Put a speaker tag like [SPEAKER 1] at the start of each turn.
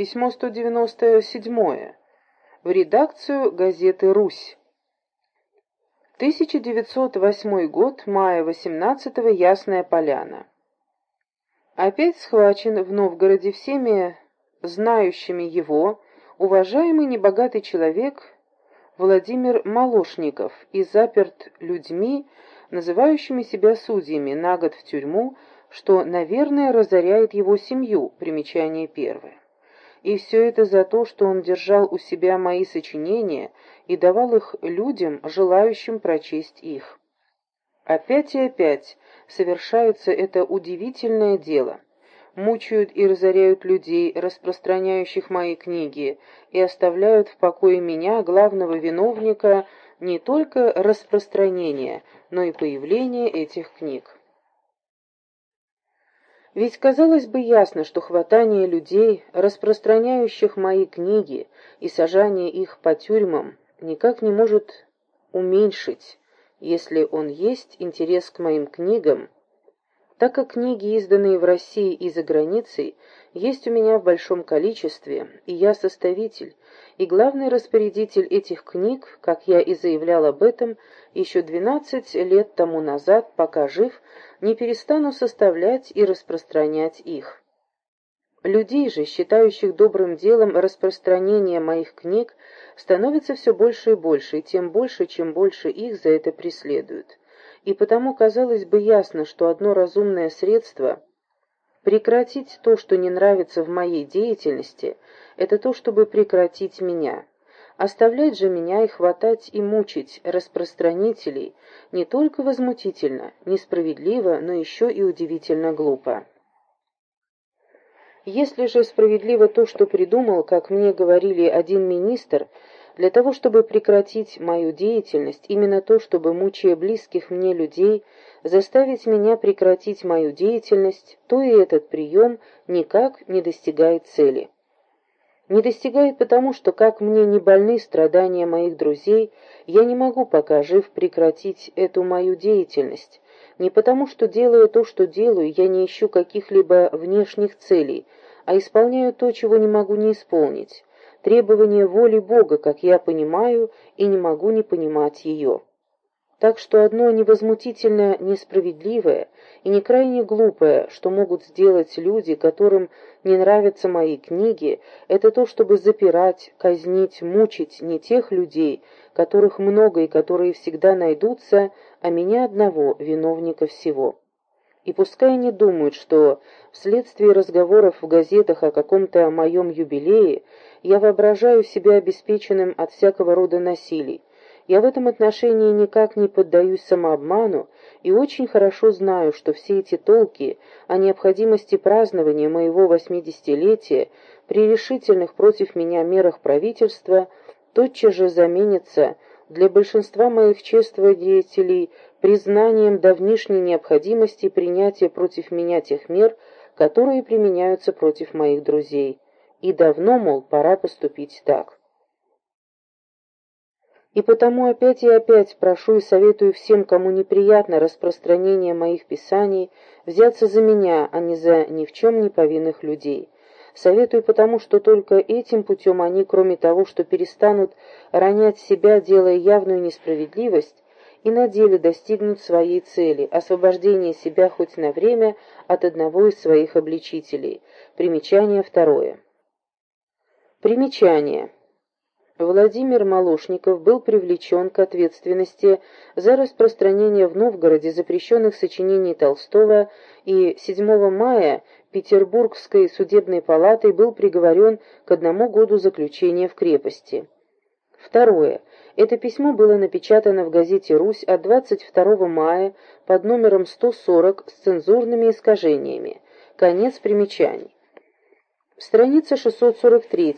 [SPEAKER 1] Письмо 197. В редакцию газеты «Русь». 1908 год, мая 18 -го, Ясная Поляна. Опять схвачен в Новгороде всеми знающими его, уважаемый небогатый человек Владимир Малошников и заперт людьми, называющими себя судьями, на год в тюрьму, что, наверное, разоряет его семью, примечание первое. И все это за то, что он держал у себя мои сочинения и давал их людям, желающим прочесть их. Опять и опять совершается это удивительное дело. Мучают и разоряют людей, распространяющих мои книги, и оставляют в покое меня, главного виновника, не только распространения, но и появления этих книг. Ведь казалось бы ясно, что хватание людей, распространяющих мои книги и сажание их по тюрьмам, никак не может уменьшить, если он есть, интерес к моим книгам, так как книги, изданные в России и за границей, есть у меня в большом количестве, и я составитель, и главный распорядитель этих книг, как я и заявлял об этом еще 12 лет тому назад, пока жив, не перестану составлять и распространять их. Людей же, считающих добрым делом распространение моих книг, становится все больше и больше, и тем больше, чем больше их за это преследуют. И потому казалось бы ясно, что одно разумное средство прекратить то, что не нравится в моей деятельности – это то, чтобы прекратить меня. Оставлять же меня и хватать и мучить распространителей не только возмутительно, несправедливо, но еще и удивительно глупо. Если же справедливо то, что придумал, как мне говорили один министр, для того, чтобы прекратить мою деятельность, именно то, чтобы, мучая близких мне людей, заставить меня прекратить мою деятельность, то и этот прием никак не достигает цели. Не достигает потому, что, как мне не больны страдания моих друзей, я не могу, пока жив, прекратить эту мою деятельность, не потому, что, делая то, что делаю, я не ищу каких-либо внешних целей, а исполняю то, чего не могу не исполнить, требование воли Бога, как я понимаю, и не могу не понимать ее. Так что одно невозмутительно несправедливое и не крайне глупое, что могут сделать люди, которым не нравятся мои книги, это то, чтобы запирать, казнить, мучить не тех людей, которых много и которые всегда найдутся, а меня одного, виновника всего. И пускай они думают, что вследствие разговоров в газетах о каком-то моем юбилее я воображаю себя обеспеченным от всякого рода насилий, я в этом отношении никак не поддаюсь самообману и очень хорошо знаю, что все эти толки о необходимости празднования моего восьмидесятилетия при решительных против меня мерах правительства тотчас же заменятся для большинства моих чествователей признанием давнишней необходимости принятия против меня тех мер, которые применяются против моих друзей. И давно, мол, пора поступить так. И потому опять и опять прошу и советую всем, кому неприятно распространение моих писаний, взяться за меня, а не за ни в чем не повинных людей. Советую потому, что только этим путем они, кроме того, что перестанут ронять себя, делая явную несправедливость, и на деле достигнут своей цели – освобождения себя хоть на время от одного из своих обличителей. Примечание второе. Примечание. Владимир Малошников был привлечен к ответственности за распространение в Новгороде запрещенных сочинений Толстого и 7 мая Петербургской судебной палатой был приговорен к одному году заключения в крепости. Второе. Это письмо было напечатано в газете «Русь» от 22 мая под номером 140 с цензурными искажениями. Конец примечаний. Страница 643.